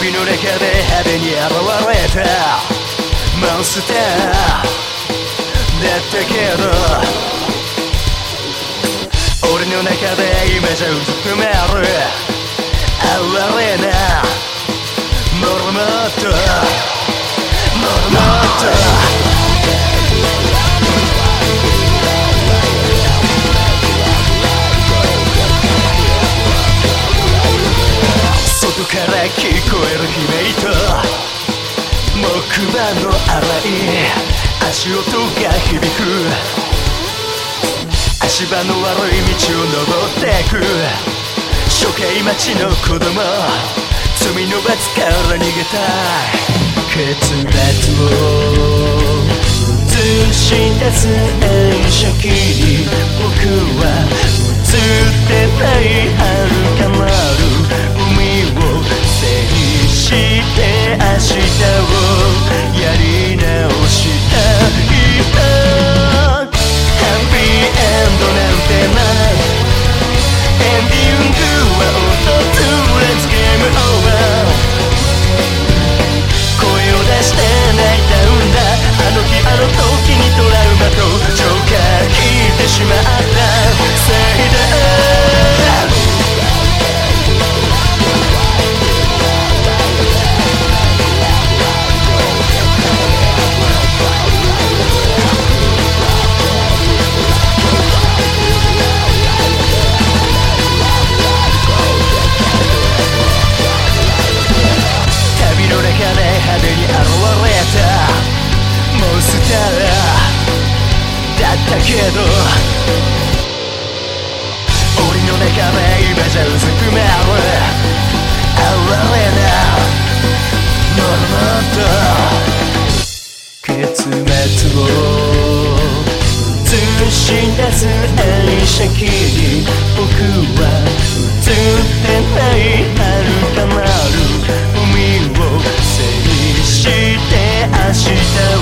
旅の中で派手に現れた。モンスター。だったけど。俺の中で今じゃうずくまる。哀れなから聞こえる悲鳴と木馬の荒い足音が響く。足場の悪い道を登ってく。処刑町の子供罪の罰から逃げた結末を映し出す映写機に僕は映ってない。めちゃうずくめる現れなもっともっと結末を映し出す愛車きり僕は映ってない遥かなる海を整理して明日を